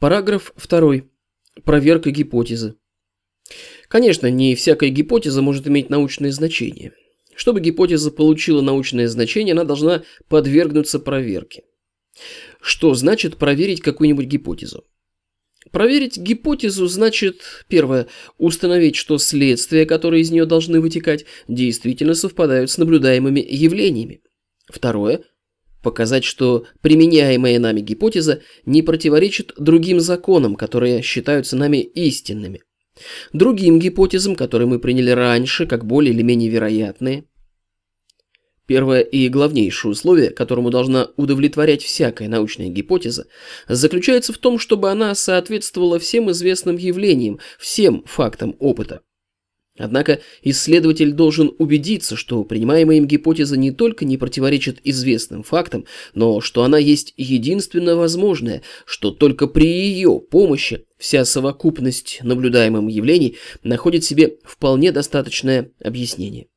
Параграф 2. Проверка гипотезы. Конечно, не всякая гипотеза может иметь научное значение. Чтобы гипотеза получила научное значение, она должна подвергнуться проверке. Что значит проверить какую-нибудь гипотезу? Проверить гипотезу значит, первое, установить, что следствия, которые из нее должны вытекать, действительно совпадают с наблюдаемыми явлениями. Второе, Показать, что применяемая нами гипотеза не противоречит другим законам, которые считаются нами истинными. Другим гипотезам, которые мы приняли раньше, как более или менее вероятные. Первое и главнейшее условие, которому должна удовлетворять всякая научная гипотеза, заключается в том, чтобы она соответствовала всем известным явлениям, всем фактам опыта. Однако исследователь должен убедиться, что принимаемая им гипотеза не только не противоречит известным фактам, но что она есть единственно возможная, что только при ее помощи вся совокупность наблюдаемых явлений находит себе вполне достаточное объяснение.